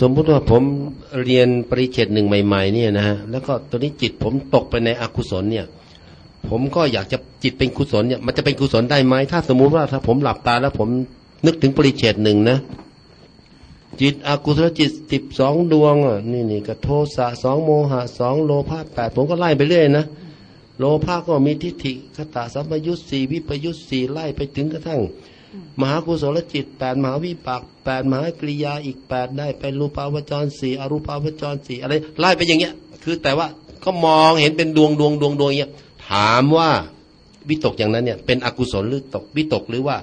สมมุติว่าผมเรียนปริเฉดหนึ่งใหม่ ๆ เนี่ยนะฮะแล้วก็ตอนนี้จิตผมตกไปในอกุศลเนี่ย ผมก็อยากจะจิตเป็นกุศลเนี่ยมันจะเป็นกุศลได้ไหมถ้าสมมุติว่าถ้าผมหลับตาแล้วผมนึกถึงปริเฉดหนึ่งนะจิตอกุศลจิตสิบสองดวงอะนี่นี่ก็โทสะสองโมหะสองโลภะแปดผมก็ไล่ไปเรื่อยนะโลภะก็มีทิฏฐิคตาสัมปยุตสี่วิปยุตสี่ไล่ไปถึงกระทั่ง มหากุศลจิตแปดมหาวิปากแปดมหากริยาอีกแปดได้ไปรูปาวจรสี่อรูปาวจรสี่อะไรไล่ไปอย่างเงี้ย คือแต่ว่าก็มองเห็นเป็นดวงดวงดวงดวงเงี้ยถามว่าวิตกอย่างนั้นเนี่ย เป็นอกุศลหรือตกวิตกหรือว่า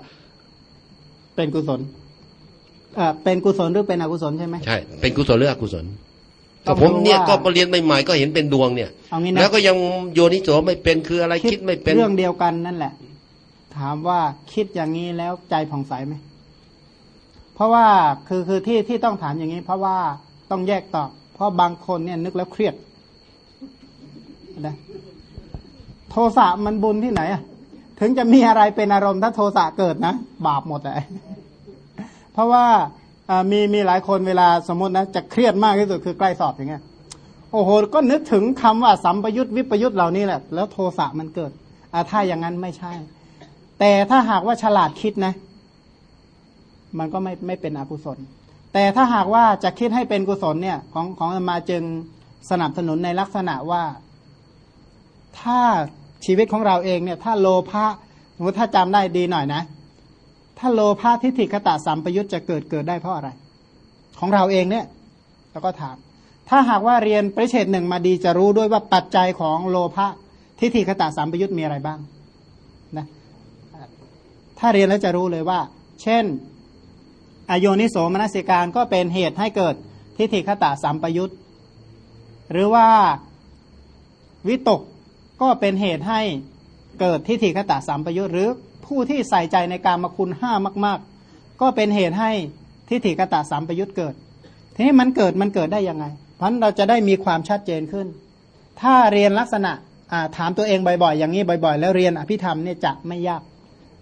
เป็นกุศลอ่าเป็นกุศลหรือเป็นอกุศลใช่ไหมใช่เป็นกุศลหรืออกุศลต้ก็องผมดูเนี่ยว่าก็มาเรียนใหม่ๆก็เห็นเป็นดวงเนี่ยเอางี้นะแล้วก็ยังโยนิโสไม่เป็นคืออะไรคิดไม่เป็นเรื่องเดียวกันนั่นแหละ ถามว่าคิดอย่างนี้แล้วใจผ่องใสไหม เพราะว่าคือคือที่ที่ต้องถามอย่างนี้ เพราะว่าต้องแยกตอบ เพราะบางคนเนี่ยนึกแล้วเครียดนะโทสะมันบุญที่ไหนอะถึงจะมีอะไรเป็นอารมณ์ถ้าโทสะเกิดนะ บาปหมดเลยเพราะว่ามีมีหลายคนเวลาสมมตินะจะเครียดมากที่สุดคือใกล้สอบอย่างเงี้ยโอ้โห ก็นึกถึงคำว่าสัมปยุตวิปยุตเหล่านี้แหละ แล้วโทสะมันเกิดอ่าถ้าอย่างนั้นไม่ใช่ แต่ถ้าหากว่าฉลาดคิดนะ มันก็ไม่ไม่เป็นอกุศล แต่ถ้าหากว่าจะคิดให้เป็นกุศลเนี่ย ของของอาตมาจึงสนับสนุนในลักษณะว่า ถ้าชีวิตของเราเองเนี่ย ถ้าโลภะสมมติถ้าจำได้ดีหน่อยนะ ถ้าโลภะทิฏฐิคตะสัมปยุตจะเกิดเกิดได้เพราะอะไร ของเราเองเนี่ยเราก็ถาม ถ้าหากว่าเรียนปริเชตหนึ่งมาดีจะรู้ด้วยว่าปัจจัยของโลภะทิฏฐิคตะสัมปยุตมีอะไรบ้าง ถ้าเรียนแล้วจะรู้เลยว่า เช่น อโยนิโสมนสิการก็เป็นเหตุให้เกิดทิฏฐิคตะสัมปยุตหรือว่าวิตกก็เป็นเหตุให้เกิดทิฏฐิคตะสัมปยุตหรือผู้ที่ใส่ใจในการมาคุณห้ามาก ๆ ก็เป็นเหตุให้ทิฏฐิคตะสัมปยุตเกิด ทีนี้มันเกิดมันเกิดได้ยังไง เพราะฉะนั้นเราจะได้มีความชัดเจนขึ้น ถ้าเรียนลักษณะถามตัวเองบ่อยๆ อย่างนี้บ่อย ๆ แล้วเรียนอภิธรรมเนี่ยจะไม่ยาก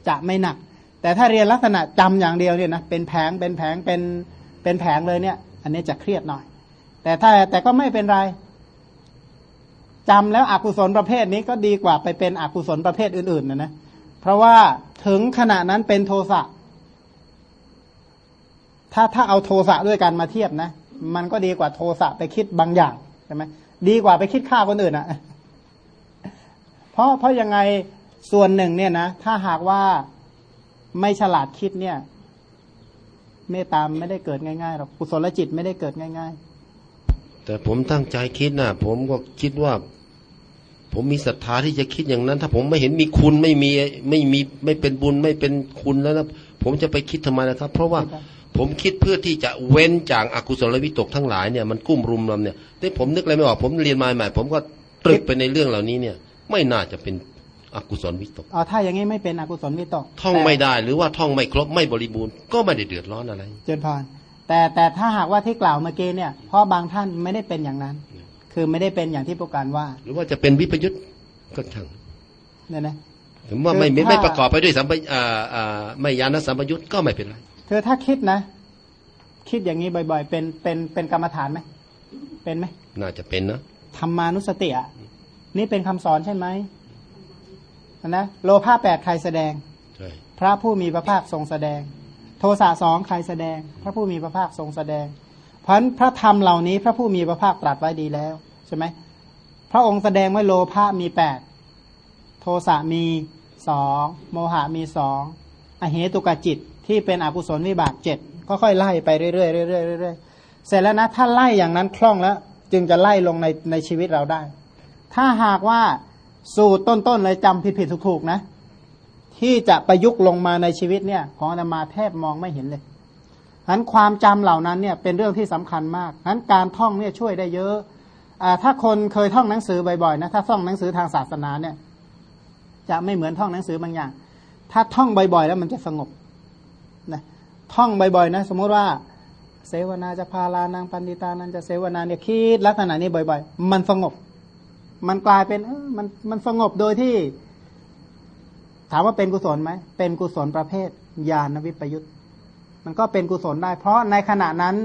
จะไม่หนัก แต่ถ้าเรียนลักษณะจำอย่างเดียวเนี่ยนะเป็นแผงเป็นแผงเป็นเป็นแผงเลยเนี่ย อันนี้จะเครียดหน่อย แต่ถ้าแต่ก็ไม่เป็นไรจำแล้วอกุศลประเภทนี้ก็ดีกว่าไปเป็นอกุศลประเภทอื่นๆนะนะเพราะว่าถึงขณะนั้นเป็นโทสะถ้าถ้าเอาโทสะด้วยกันมาเทียบนะ มันก็ดีกว่าโทสะไปคิดบางอย่างใช่ไหมดีกว่าไปคิดฆ่าคนอื่นอะ่ะ เพราะเพราะยังไง ส่วนหนึ่งเนี่ยนะ ถ้าหากว่าไม่ฉลาดคิดเนี่ย เมตตามไม่ได้เกิดง่ายๆหรอกกุศลจิตไม่ได้เกิดง่ายแต่ผมตั้งใจคิดนะผมก็คิดว่า ผมมีศรัทธาที่จะคิดอย่างนั้น ถ้าผมไม่เห็นมีคุณไม่มีไม่มีไม่เป็นบุญไม่เป็นคุณแล้วนะผมจะไปคิดทำไมนะครับ เพราะว่าผมคิดเพื่อที่จะเว้นจากอากุศลวิตกทั้งหลายเนี่ยมันกุ้มรุมเราเนี่ยแต่ผมนึกอะไรไม่ออกผมเรียนมาใหม่ ผมก็ตรึกไปในเรื่องเหล่านี้เนี่ย ไม่น่าจะเป็น อกุศลวิตกๆอ๋อถ้าอย่างนี้ไม่เป็นอกุศลวิตก ท่องไม่ได้หรือว่าท่องไม่ครบไม่บริบูรณ์ก็ไม่ได้เดือดร้อนอะไร เจนพรแต่แต่ถ้าหากว่าที่กล่าวเมื่อกี้เนี่ยเพราะบางท่านไม่ได้เป็นอย่างนั้น คือไม่ได้เป็นอย่างที่ผู้การว่า หรือว่าจะเป็นวิปยุทธ์ก็ช่างเนี่ยนะผมว่าไม่คือไม่ถ้าประกอบไปด้วยสัมปอ่าอ่าไม่ยานสัมปยุทธ์ก็ไม่เป็นไรเธอถ้าคิดนะ คิดอย่างนี้บ่อย ๆ เป็นเป็นเป็นกรรมฐานไหมเป็นไหมน่าจะเป็นนะธรรมานุสติอะนี่เป็นคำสอนใช่ไหม นะโลภะแปดใครแสดงใช่พระผู้มีพระภาคทรงแสดง โทสะสองใครแสดง พระผู้มีพระภาคทรงแสดง เพราะฉะนั้นพระธรรมเหล่านี้พระผู้มีพระภาคตรัสไว้ดีแล้วใช่ไหมพระองค์แสดงไว้โลภะมีแปดโทสะมีสองโมหะมีสองอเหตุกจิตที่เป็นอกุศลวิบากเจ็ดก็ค่อยไล่ไปเรื่อยๆเรื่อยๆเรื่อยๆเสร็จแล้วนะถ้าไล่อย่างนั้นคล่องแล้ว จึงจะไล่ลงในในชีวิตเราได้ ถ้าหากว่า สูตรต้นๆเลยจำผิดๆถูกๆนะ ที่จะประยุกต์ลงมาในชีวิตเนี่ย ของอาตมาแทบมองไม่เห็นเลยฉะนั้นความจำเหล่านั้นเนี่ยเป็นเรื่องที่สำคัญมากฉะนั้นการท่องเนี่ยช่วยได้เยอะอาถ้าคนเคยท่องหนังสือบ่อยๆนะ ถ้าท่องหนังสือทางศาสนาเนี่ย จะไม่เหมือนท่องหนังสือบางอย่าง ถ้าท่องบ่อยๆ แล้วมันจะสงบนะท่องบ่อยๆนะ สมมติว่า เสวนาจะพาลานางปันติตานันจะเสวนาเนี่ยคิดลักษณะนี้บ่อย ๆ มันสงบ มันกลายเป็นมันมันสงบโดยที่ ถามว่าเป็นกุศลไหมเป็นกุศลประเภทญาณวิปยุตมันก็เป็นกุศลได้ เพราะในขณะนั้น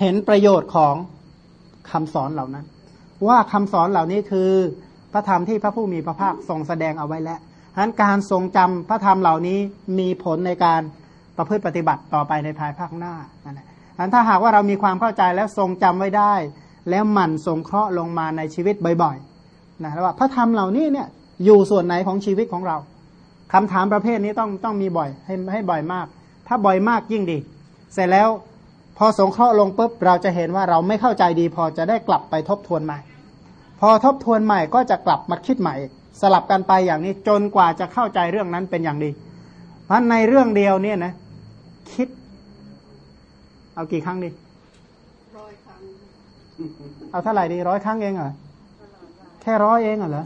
เห็นประโยชน์ของคำสอนเหล่านั้น ว่าคำสอนเหล่านี้คือพระธรรมที่พระผู้มีพระภาคทรงแสดงเอาไว้แล้วฉะนั้นการทรงจำพระธรรมเหล่านี้มีผลในการประพฤติปฏิบัติต่อไปในภายภาคหน้านั่นแหละฉะนั้นถ้าหากว่าเรามีความเข้าใจแล้วทรงจำไว้ได้ แล้วหมั่นสงเคราะห์ลงมาในชีวิตบ่อยๆนะว่าพระธรรมเหล่านี้เนี่ยอยู่ส่วนไหนของชีวิตของเราคำถามประเภทนี้ต้องต้องมีบ่อยให้ให้บ่อยมาก ถ้าบ่อยมากยิ่งดี เสร็จแล้วพอสงเคราะห์ลงปุ๊บเราจะเห็นว่าเราไม่เข้าใจดี พอจะได้กลับไปทบทวนใหม่ พอทบทวนใหม่ก็จะกลับมาคิดใหม่ สลับกันไปอย่างนี้จนกว่าจะเข้าใจเรื่องนั้นเป็นอย่างดี เพราะในเรื่องเดียวเนี่ยนะคิด เอากี่ครั้งดี เอาเท่าไหร่ดีร้อยครั้งเองเหรอแค่ร้อยเองเหรอ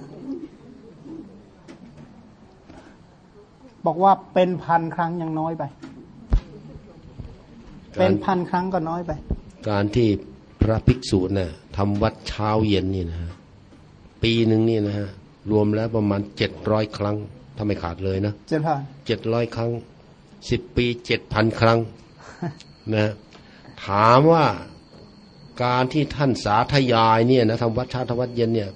บอกว่าเป็นพันครั้งยังน้อยไป เป็นพันครั้งก็น้อยไป การที่พระภิกษุนะ่ะทำวัดเช้าเย็นนี่นะฮะปีหนึ่งนี่นะฮะรวมแล้วประมาณเจ็ดร้อยครั้งถ้าไม่ขาดเลยนะเจ็ดพันเจ็ดร้อยครั้งสิบปีเจ็ดพันครั้งนะถามว่า การที่ท่านสาธยายเนี่ยนะทำวัดเช้าทำวัดเย็นเนี่ย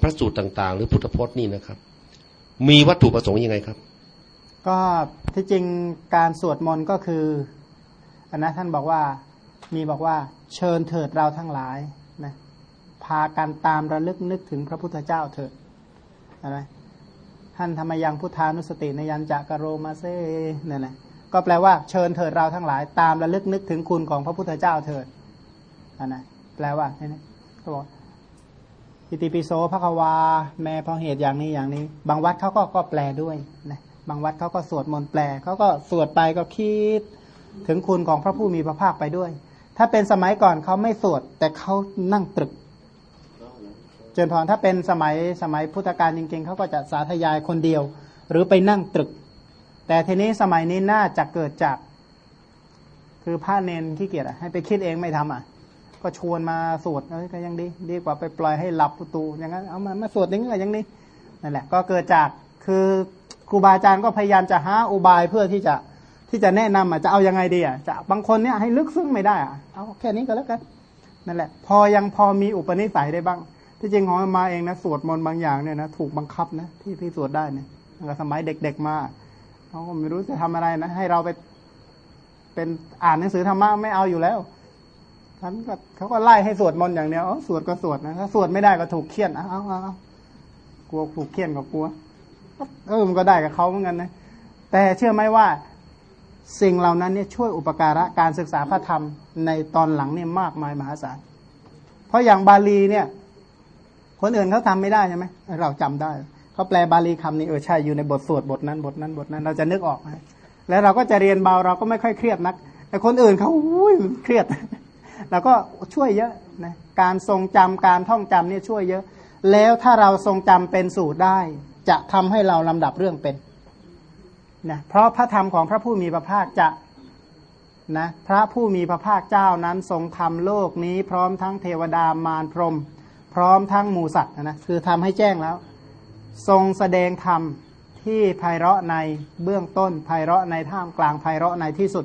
พระสูตรต่าง ๆ หรือพุทธพจน์นี่นะครับ มีวัตถุประสงค์ยังไงครับ ก็ที่จริงการสวดมนต์ก็คืออันนะท่านบอกว่ามีบอกว่าเชิญเถิดเราทั้งหลายนะพากันตามระลึกนึกถึงพระพุทธเจ้าเถิดอะไรท่านธรรมยังพุทธานุสติในยันจักรโรมาเซ่เนี่ยนะ ก็แปลว่าเชิญเถิดเราทั้งหลาย ตามระลึกนึกถึงคุณของพระพุทธเจ้าเถิดอันนะแปลว่าเนี่ยนะก็บอกอิติปิโสภควา แม่เพราะเหตุอย่างนี้อย่างนี้ บางวัดเขาก็ก็แปลด้วยนะบางวัดเขาก็สวดมนต์แปลเขาก็สวดไปก็คิดถึงคุณของพระผู้มีพระภาคไปด้วย ถ้าเป็นสมัยก่อนเขาไม่สวด แต่เขานั่งตรึกเจนพรถ้าเป็นสมัยสมัยพุทธกาลจริงๆเขาก็จะสาธยายคนเดียว หรือไปนั่งตรึก แต่ทีนี้สมัยนี้น่าจะเกิดจาก คือพระเนนขี้เกียจอะให้ไปคิดเองไม่ทำอะ ก็ชวนมาสวดเอ้ยก็ยังดี ดีกว่าไปปล่อยให้หลับประตูอย่างนั้นเอามามาสวดอย่างนี้ก็ยังดีนั่นแหละ ก็เกิดจากคือครูบาอาจารย์ก็พยายามจะหาอุบายเพื่อที่จะที่จะแนะนำอะจะเอายังไงดีอะจะบางคนเนี่ยให้ลึกซึ้งไม่ได้อะเอาแค่นี้ก็แล้วกันนั่นแหละ พอยังพอมีอุปนิสัยได้บ้าง ที่จริงของมาเองนะสวดมนต์บางอย่างเนี่ยนะถูกบังคับนะที่ที่สวดได้เนี่ยสมัยเด็กๆมา เขาก็ไม่รู้จะทำอะไรนะ ให้เราไปเป็นอ่านหนังสือธรรมะไม่เอาอยู่แล้วท่านก็เขาก็ไล่ให้สวดมนต์อย่างเดียวอ๋อสวดก็สวดนะถ้าสวดไม่ได้ก็ถูกเคี่ยนเอาเอาเอากลัวถูกเคี่ยนก็กลัวเออมันก็ได้กับเขาเหมือนกันนะแต่เชื่อไหมว่าสิ่งเหล่านั้นเนี่ยช่วยอุปการะการศึกษาพระธรรมในตอนหลังเนี่ยมากมายมหาศาล เพราะอย่างบาลีเนี่ย คนอื่นเขาทำไม่ได้ใช่ไหมเราจำได้ เขาแปลบาลีคำนี้เออใช่อยู่ในบทสวดบทนั้นบทนั้นบทนั้นเราจะนึกออกนะแล้วเราก็จะเรียนเบาเราก็ไม่ค่อยเครียดนัก แต่คนอื่นเขาอุ้ยเครียดเราก็ช่วยเยอะนะการทรงจำการท่องจำเนี่ยช่วยเยอะ แล้วถ้าเราทรงจำเป็นสูตรได้ จะทำให้เราลำดับเรื่องเป็นนะเพราะพระธรรมของพระผู้มีพระภาคจะนะพระผู้มีพระภาคเจ้านั้นทรงทำโลกนี้ พร้อมทั้งเทวดามารพรม พร้อมทั้งหมูสัตว์นะคือทำให้แจ้งแล้ว ทรงแสดงธรรมที่ไพเราะในเบื้องต้นไพเราะในท่ามกลางไพเราะในที่สุด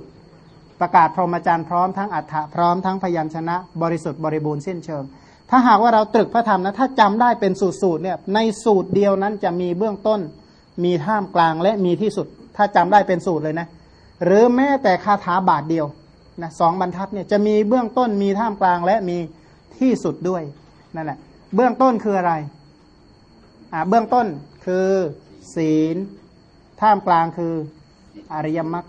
ประกาศพรหมจรรย์พร้อมทั้งอัฏฐะพร้อมทั้งพยัญชนะ บริสุทธิ์บริบูรณ์สิ้นเชิง ถ้าหากว่าเราตรึกพระธรรมนะถ้าจำได้เป็นสูตรสูตรเนี่ยในสูตรเดียวนั้นจะมีเบื้องต้น มีท่ามกลางและมีที่สุด ถ้าจำได้เป็นสูตรเลยนะหรือแม้แต่คาถาบาทเดียวนะสองบรรทัดเนี่ยจะมีเบื้องต้นมีท่ามกลางและมีที่สุดด้วยนั่นแหละเบื้องต้นคืออะไร เบื้องต้นคือศีล ท่ามกลางคืออริยมรรค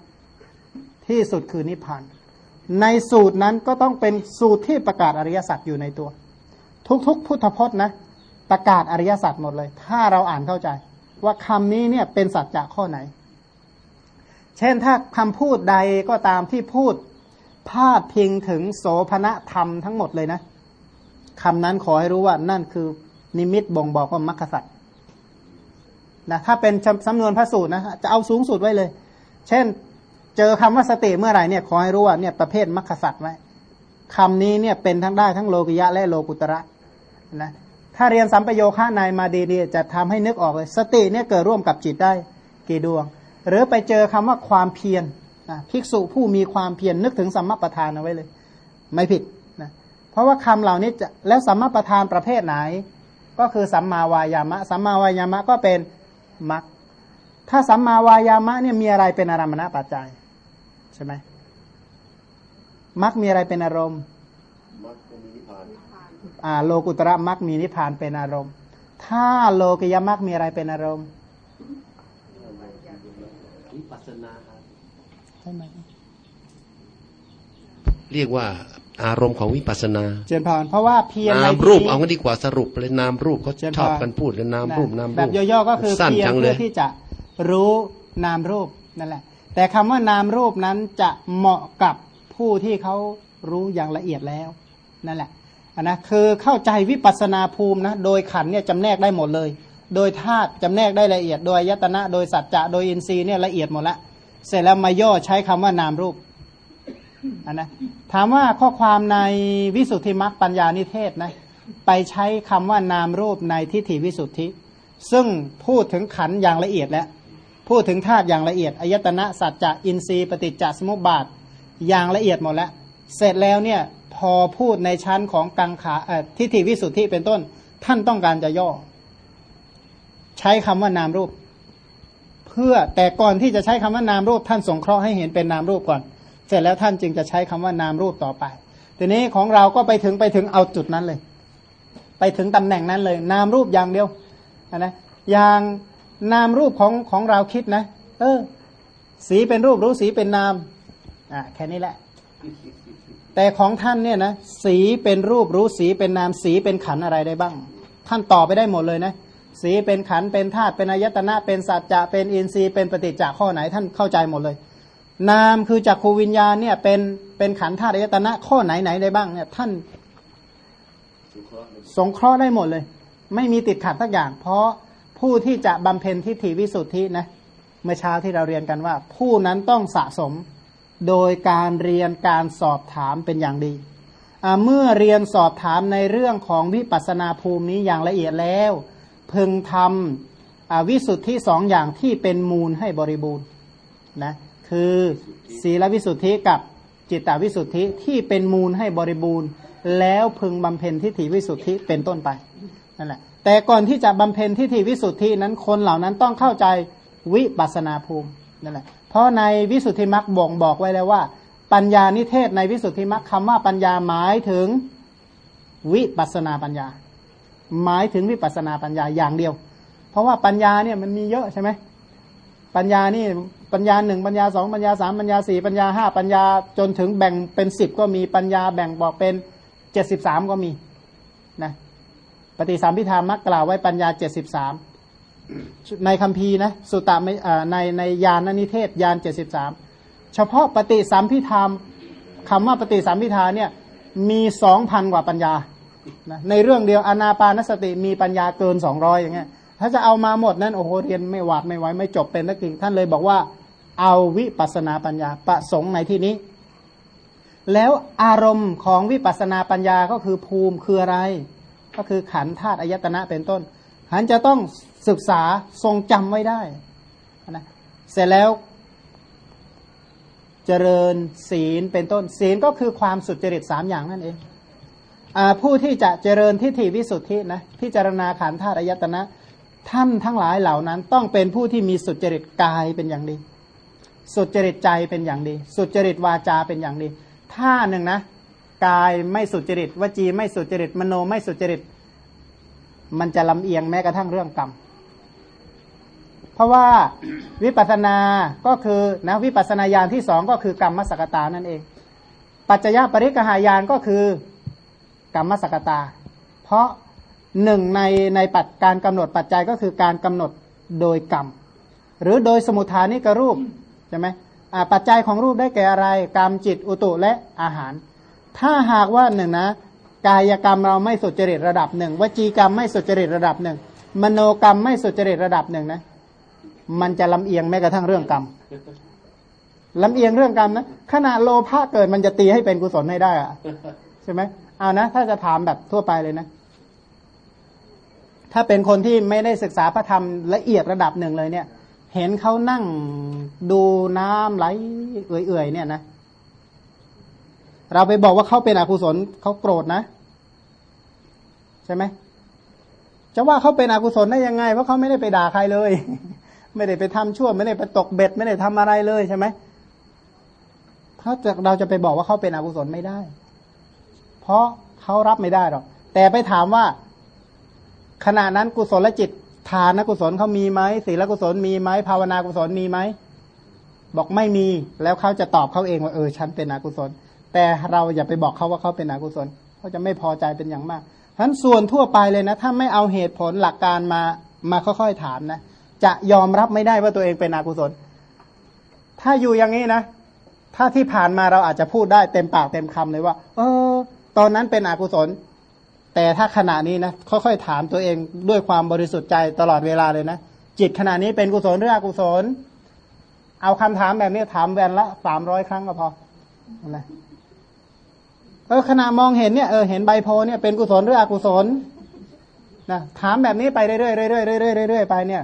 ที่สุดคือนิพพาน ในสูตรนั้นก็ต้องเป็นสูตรที่ประกาศอริยสัจอยู่ในตัว ทุกๆ พุทธพจน์นะ ประกาศอริยสัจหมดเลย ถ้าเราอ่านเข้าใจ ว่าคำนี้เนี่ยเป็นสัจจะข้อไหน เช่นถ้าคำพูดใดก็ตามที่พูดพาดพิงถึงโสภณธรรมทั้งหมดเลยนะคำนั้นขอให้รู้ว่านั่นคือ นิมิตบ่งบอกว่ามรรคสัตว์นะถ้าเป็นสำนวนพระสูตรนะจะเอาสูงสุดไว้เลย เช่น เจอคำว่าสติเมื่อไหร่เนี่ยขอให้รู้ว่าเนี่ยประเภทมรรคสัตว์ไว้คำนี้เนี่ยเป็นทั้งได้ทั้งโลกิยะและโลกุตระนะถ้าเรียนสัมปโยคะในมาดีเนี่ยจะทำให้นึกออกเลยสติเนี่ยเกิดร่วมกับจิตได้กี่ดวง หรือไปเจอคำว่าความเพียรนะภิกษุผู้มีความเพียรนึกถึงสัมมาประธานเอาไว้เลย ไม่ผิดนะเพราะว่าคำเหล่านี้จะแล้วสัมมาประธานประเภทไหน ก็คือสัมมาวายามะ สัมมาวายามะก็เป็นมรรคถ้าสัมมาวายามะเนี่ยมีอะไรเป็นอารมณปัจจัยใช่ไหมมรรคมีอะไรเป็นอารมณ์อ่าโลกุตระมรรคมีนิพพานเป็นอารมณ์ ถ้าโลกิยมรรคมีอะไรเป็นอารมณ์วิปัสสนาใช่ไหมเรียกว่า อารมณ์ของวิปัสสนา เจนพรเพราะว่าเพียรในามรูปเอากันดีกว่าสรุปเลยนามรูปเขาชอบกันพูดกันนามรูปนามรูปแบบย่อๆก็คือเพียรจังเพื่อที่จะรู้นามรูปนั่นแหละ แต่คำว่านามรูปนั้นจะเหมาะกับผู้ที่เขารู้อย่างละเอียดแล้วนั่นแหละนนะคือเข้าใจวิปัสนาภูมินะโดยขันเนี่ยจำแนกได้หมดเลย โดยธาตุจำแนกได้ละเอียด โดยยตนะโดยสัจจะโดยอินทรีย์เนี่ยละเอียดหมดละเสร็จแล้วมาย่อใช้คำว่านามรูป อันนะถามว่าข้อความในวิสุทธิมรรคปัญญานิเทศนะไปใช้คำว่านามรูปในทิฏฐิวิสุทธิ ซึ่งพูดถึงขันอย่างละเอียดแล้วพูดถึงธาตุอย่างละเอียดอายตนะสัจจะอินทรีย์ปฏิจจสมุปบาทอย่างละเอียดหมดแล้วเสร็จแล้วเนี่ยพอพูดในชั้นของกังขาทิฏฐิวิสุทธิเป็นต้น ท่านต้องการจะย่อ ใช้คำว่านามรูป เพื่อแต่ก่อนที่จะใช้คำว่านามรูป ท่านสงเคราะห์ให้เห็นเป็นนามรูปก่อน เสร็จแล้วท่านจึงจะใช้คำว่านามรูปต่อไป ทีนี้ของเราก็ไปถึงไปถึงเอาจุดนั้นเลย ไปถึงตำแหน่งนั้นเลย นามรูปอย่างเดียวนะอย่างนามรูปของของเราคิดนะ เออ สีเป็นรูปรู้สีเป็นนามอะแค่นี้แหละ แต่ของท่านเนี่ยนะสีเป็นรูปรู้สีเป็นนามสีเป็นขันอะไรได้บ้าง ท่านต่อไปได้หมดเลยนะสีเป็นขันเป็นธาตุเป็นอายตนะเป็นสัจจะเป็นอินทรีย์เป็นปฏิจจข้อไหนท่านเข้าใจหมดเลย นามคือจักขูวิญญาณเนี่ยเป็นเป็นขันธ์ธาตุอายตนะข้อไหนไหนได้บ้างเนี่ยท่านสงเคราะห์ได้หมดเลย ไม่มีติดขัดสักอย่าง เพราะผู้ที่จะบำเพ็ญทิฏฐิวิสุทธินะเมื่อเช้าที่เราเรียนกันว่า ผู้นั้นต้องสะสมโดยการเรียนการสอบถามเป็นอย่างดี เมื่อเรียนสอบถามในเรื่องของวิปัสสนาภูมินี้อย่างละเอียดแล้ว พึงทำวิสุทธิสองอย่างที่เป็นมูลให้บริบูรณ์นะ คือศีลวิสุทธิกับจิตตวิสุทธิที่เป็นมูลให้บริบูรณ์ แล้วพึงบำเพ็ญทิฏฐิวิสุทธิเป็นต้นไปนั่นแหละแต่ก่อนที่จะบำเพ็ญทิฏฐิวิสุทธินั้นคนเหล่านั้นต้องเข้าใจวิปัสนาภูมินั่นแหละเพราะในวิสุทธิมรรคบ่งบอกไว้แล้วว่า ปัญญานิเทศในวิสุทธิมรรคคำว่าปัญญาหมายถึงวิปัสนาปัญญา หมายถึงวิปัสนาปัญญาอย่างเดียว เพราะว่าปัญญาเนี่ยมันมีเยอะใช่ไหมปัญญานี่ ปัญญาหนึ่งปัญญาสองปัญญาสามปัญญาสี่ปัญญาห้าปัญญาจนถึงแบ่งเป็นสิบก็มีปัญญาแบ่งบอกเป็นเจ็ดสิบสามก็มีนะปฏิสัมพิธามักกล่าวไว้ปัญญาเจ็ดสิบสามในคัมภีร์นะสุตตะในในยานนิเทศยานเจ็ดสิบสามเฉพาะปฏิสัมพิธามคำว่าปฏิสัมพิธาเนี่ยมีสองพันกว่าปัญญานะในเรื่องเดียวอนาปานสติมีปัญญาเกินสองร้อยอย่างเงี้ยถ้าจะเอามาหมดนั้นโอ้โหเรียนไม่หวาดไม่ไหวไม่จบเป็นนักกิ่งท่านเลยบอกว่า เอาวิปัสนาปัญญาประสงค์ในที่นี้ แล้วอารมณ์ของวิปัสนาปัญญาก็คือภูมิคืออะไร ก็คือขันธ์ธาตุอายตนะเป็นต้นหันจะต้องศึกษาทรงจำไว้ได้นะเสร็จแล้วเจริญศีลเป็นต้น ศีลก็คือความสุจริตสามอย่างนั่นเองอผู้ที่จะเจริญทิฏฐิวิสุทธินะพิจารณาขันธ์ธาตุอายตนะท่านทั้งหลายเหล่านั้น ต้องเป็นผู้ที่มีสุจริตกายเป็นอย่างดี สุจริตใจเป็นอย่างดี สุจริตวาจาเป็นอย่างดี ถ้าหนึ่งนะกายไม่สุจริตวจีไม่สุจริตมโนไม่สุจริต มันจะลำเอียงแม้กระทั่งเรื่องกรรมเพราะว่าวิปัสสนาก็คือนะวิปัสสนาญาณที่สองก็คือกรรมมสกตานั่นเอง ปัจจยปริกหายานก็คือกรรมมสกตา เพราะหนึ่งในในปัจการกำหนดปัจจัยก็คือการกำหนดโดยกรรม หรือโดยสมุทฐานิกรูป ใช่ไหมปัจจัยของรูปได้แก่อะไร กรรมจิตอุตุและอาหาร ถ้าหากว่าหนึ่งนะ กายกรรมเราไม่สุจริตระดับหนึ่งวจีกรรมไม่สุจริตระดับหนึ่งมโนกรรมไม่สุจริตระดับหนึ่งนะ มันจะลำเอียงแม้กระทั่งเรื่องกรรมลำเอียงเรื่องกรรมนะขณะโลภะเกิดมันจะตีให้เป็นกุศลให้ได้อะใช่ไหมเอานะ ถ้าจะถามแบบทั่วไปเลยนะ ถ้าเป็นคนที่ไม่ได้ศึกษาพระธรรมละเอียดระดับหนึ่งเลยเนี่ย เห็นเขานั่งดูน้ำไหลเอื่อยๆเนี่ยนะ เราไปบอกว่าเขาเป็นอกุศลเขาโกรธนะ ใช่ไหมจะว่าเขาเป็นอกุศลได้ยังไงเพราะเขาไม่ได้ไปด่าใครเลย ไม่ได้ไปทำชั่ว ไม่ได้ไปตกเบ็ด ไม่ได้ทำอะไรเลยใช่ไหมเขาจะเราจะไปบอกว่าเขาเป็นอกุศลไม่ได้ เพราะเขารับไม่ได้หรอก แต่ไปถามว่าขณะนั้นกุศลจิต ทานกุศลเขามีไหมศีลกุศลมีไหมภาวนากุศลมีไหมบอกไม่มีแล้วเขาจะตอบเขาเองว่าเออฉันเป็นอกุศล แต่เราอย่าไปบอกเขาว่าเขาเป็นอกุศลเขาจะไม่พอใจเป็นอย่างมากฉะนั้นส่วนทั่วไปเลยนะ ถ้าไม่เอาเหตุผลหลักการมามาค่อยๆถามนะจะยอมรับไม่ได้ว่าตัวเองเป็นอกุศล ถ้าอยู่อย่างนี้นะถ้าที่ผ่านมาเราอาจจะพูดได้เต็มปากเต็มคำเลยว่า เออ ตอนนั้นเป็นอกุศล แต่ถ้าขณะนี้นะค่อยๆถามตัวเองด้วยความบริสุทธิ์ใจตลอดเวลาเลยนะจิตขณะนี้เป็นกุศลหรืออกุศล เอาคำถามแบบนี้ถามแวนละสามร้อยครั้งก็พอนะเออขณะมองเห็นเนี่ยเออเห็นใบโพเนี่ยเป็นกุศลหรืออกุศลนะถามแบบนี้ไปเรื่อยๆเรื่อยๆเรื่อยๆเรื่อยๆไปเนี่ย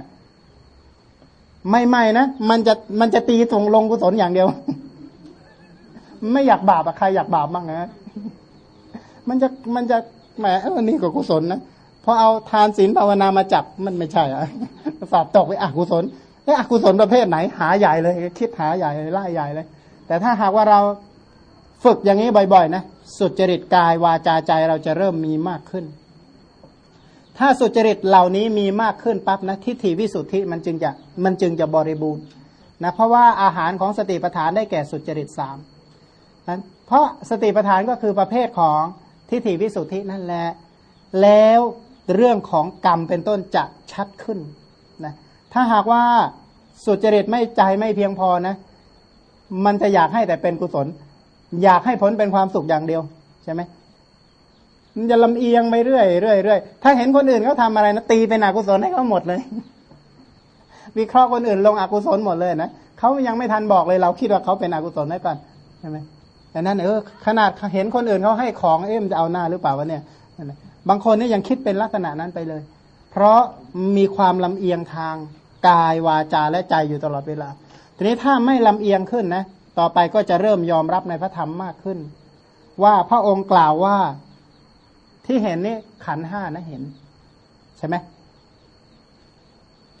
ไม่ไม่นะมันจะมันจะตีตรงลงกุศลอย่างเดียว ไม่อยากบาปอะใครอยากบาปบ้างนะมันจะมันจะ แหมเออนี่ก็กุศลนะพอเอาทานศีลภาวนามาจับมันไม่ใช่อะสอบตกไปอกุศลไอ้อกุศลประเภทไหนหาใหญ่เลย คิดหาใหญ่ไล่ใหญ่เลย แต่ถ้าหากว่าเราฝึกอย่างนี้บ่อยๆนะสุจริตกายวาจาใจเราจะเริ่มมีมากขึ้น ถ้าสุจริตเหล่านี้มีมากขึ้นปั๊บนะทิฏฐิวิสุทธิมันจึงจะมันจึงจะบริบูรณ์นะเพราะว่าอาหารของสติปัฏฐานได้แก่สุจริตสามนั้นเพราะสติปัฏฐานก็คือประเภทของ ทิฏฐิวิสุทธินั่นแหละแล้วเรื่องของกรรมเป็นต้นจะชัดขึ้นนะถ้าหากว่าสุจริตไม่ใจไม่เพียงพอนะ มันจะอยากให้แต่เป็นกุศล อยากให้ผลเป็นความสุขอย่างเดียวใช่ไหมมันจะลำเอียงไปเรื่อยเรื่อยเรื่อยถ้าเห็นคนอื่นเขาทาอะไรนะตีเป็นอกุศลให้เขาหมดเลย วิเคราะห์คนอื่นลงอกุศลหมดเลยนะเขายังไม่ทันบอกเลยเราคิดว่าเขาเป็นอกุศลได้ก่อนใช่ไหม แต่นั้นเออขนาดเห็นคนอื่นเขาให้ของเอ็มจะเอาหน้าหรือเปล่าวะเนี่ยบางคนนี่ยังคิดเป็นลักษณะนั้นไปเลย เพราะมีความลำเอียงทางกายวาจาและใจอยู่ตลอดเวลา ทีนี้ถ้าไม่ลำเอียงขึ้นนะ ต่อไปก็จะเริ่มยอมรับในพระธรรมมากขึ้น ว่าพระองค์กล่าวว่าที่เห็นนี่ขันห้านะเห็น ใช่ไหม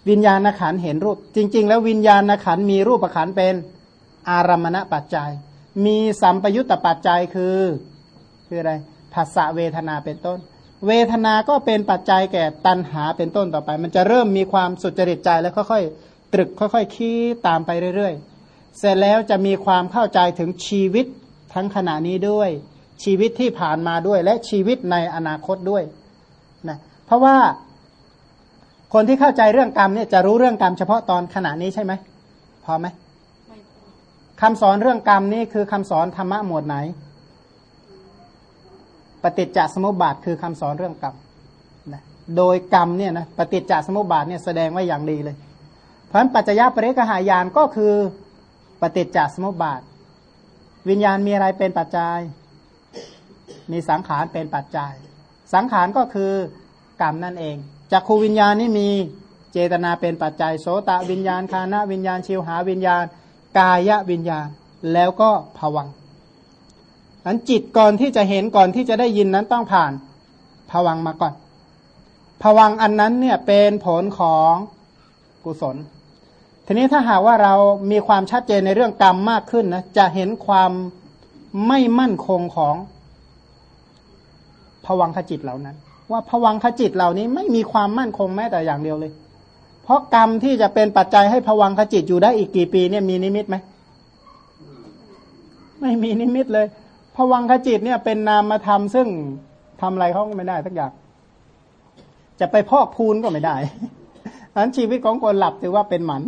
วิญญาณขันเห็นรูป จริง ๆ แล้ววิญญาณขันมีรูปขันเป็นอารมณปัจจัย มีสัมปยุตตปัจจัยคือ คืออะไรภาษาเวทนาเป็นต้น เวทนาก็เป็นปัจจัยแก่ตัณหาเป็นต้นต่อไป มันจะเริ่มมีความสุจริตใจแล้วค่อยๆตรึกค่อยๆคิดตามไปเรื่อยๆ เสร็จแล้วจะมีความเข้าใจถึงชีวิตทั้งขณะนี้ด้วย ชีวิตที่ผ่านมาด้วย และชีวิตในอนาคตด้วยนะเพราะว่าคนที่เข้าใจเรื่องกรรมเนี่ยจะรู้เรื่องกรรมเฉพาะตอนขณะนี้ใช่ไหมพอไหม คำสอนเรื่องกรรมนี่คือคำสอนธรรมะหมวดไหน ปฏิจจสมุปบาทคือคำสอนเรื่องกรรมนะโดยกรรมเนี่ยนะปฏิจจสมุปบาทเนี่ยแสดงไว้อย่างดีเลย เพราะฉะนั้นปัจจยปริกหายานก็คือปฏิจจสมุปบาท วิญญาณมีอะไรเป็นปัจจัย มีสังขารเป็นปัจจัย สังขารก็คือกรรมนั่นเองจักขูวิญญาณนี่มีเจตนาเป็นปัจจัย โสตวิญญาณคานะวิญญาณชิวหาวิญญาณ กายวิญญาณ แล้วก็ผวังอันจิตก่อนที่จะเห็นก่อนที่จะได้ยินนั้นต้องผ่านผวังมาก่อนผวังอันนั้นเนี่ยเป็นผลของกุศล ทีนี้ถ้าหากว่าเรามีความชัดเจนในเรื่องกรรมมากขึ้นนะจะเห็นความไม่มั่นคงของผวังขจิตเหล่านั้น ว่าผวังขจิตเหล่านี้ไม่มีความมั่นคงแม้แต่อย่างเดียวเลย เพราะกรรมที่จะเป็นปัจจัยให้ผวังขจิตอยู่ได้อีกกี่ปีเนี่ยมีนิมิตไหมไม่มีนิมิตเลยผวังขจิตเนี่ยเป็นนามธรรมซึ่งทำอะไรเขาก็ไม่ได้สักอย่างจะไปพอกพูนก็ไม่ได้นั้นชีวิตของคนหลับถือว่าเป็นหมัน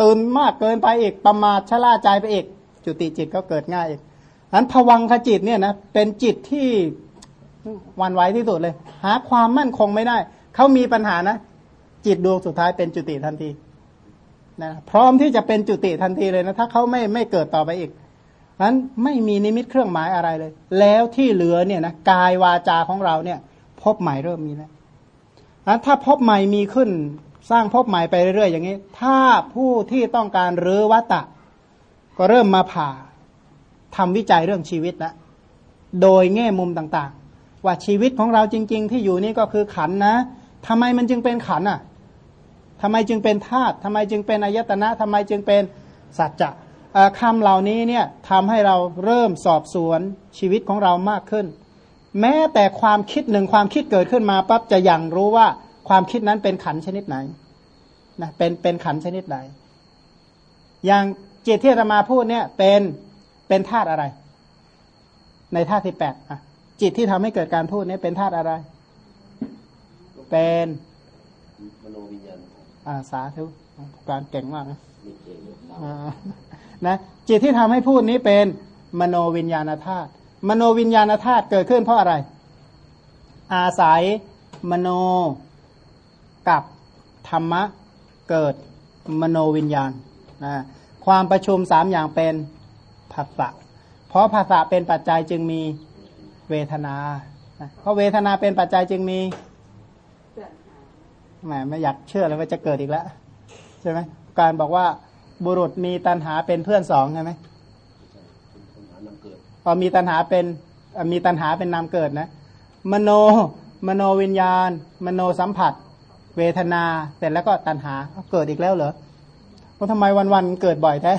ตื่นมากเกินไปอีกประมาทชะล่าใจไปอีกจุติจิตก็เกิดง่ายอีกนั้นผวังขจิตเนี่ยนะเป็นจิตที่วันไหวที่สุดเลย หาความมั่นคงไม่ได้เขามีปัญหานะ จิตดวงสุดท้ายเป็นจุติทันทีนะพร้อมที่จะเป็นจุติทันทีเลยนะถ้าเขาไม่ไม่เกิดต่อไปอีกนั้นไม่มีนิมิตเครื่องหมายอะไรเลย แล้วที่เหลือเนี่ยนะกายวาจาของเราเนี่ย พบใหม่เริ่มมีแล้วถ้าพบใหม่มีขึ้นสร้างภพใหม่ไปเรื่อยๆอย่างนี้ ถ้าผู้ที่ต้องการรื้อวัตตะ ก็เริ่มมาผ่าทำวิจัยเรื่องชีวิตแล้วโดยแง่มุมต่างๆ ว่าชีวิตของเราจริง ๆ ที่อยู่นี่ก็คือขันนะทำไมมันจึงเป็นขันอะ ทำไมจึงเป็นธาตุทำไมจึงเป็นอายตนะทำไมจึงเป็นสัจจะเอ่อคำเหล่านี้เนี่ยทำให้เราเริ่มสอบสวนชีวิตของเรามากขึ้น แม้แต่ความคิดหนึ่งความคิดเกิดขึ้นมาปั๊บจะยังรู้ว่าความคิดนั้นเป็นขันชนิดไหนนะเป็นเป็นขันชนิดไหน อย่างจิตที่อามาพูดเนี่ยเป็นเป็นธาตุอะไร ในธาตุที่แปดอะจิตที่ทำให้เกิดการพูดเนี่ยเป็นธาตุอะไร เป็นมโนวิญญาณ อาสาธุการเก่งมากนะมีเกณฑ์อ่านะจิตที่ทำให้พูดนี้เป็นมโนวิญญาณธาตุมโนวิญญาณธาตุเกิดขึ้นเพราะอะไร อาศัยมโนกับธรรมะเกิดมโนวิญญาณนะความประชุมสามอย่างเป็นผัสสะเพราะผัสสะเป็นปัจจัยจึงมีเวทนานะเพราะเวทนาเป็นปัจจัยจึงมี แหมไม่อยากเชื่อเลยว่าจะเกิดอีกแล้วใช่ไหมการบอกว่าบุรุษมีตัณหาเป็นเพื่อนสองใช่ไหมพอมีตัณหาเป็นมีตัณหาเป็นนามเกิดนะ มโน มโนวิญญาณ มโนสัมผัส เวทนาเสร็จแล้วก็ตัณหาเอ้าเกิดอีกแล้วเหรอว่าทำไมวันๆเกิดบ่อยแท้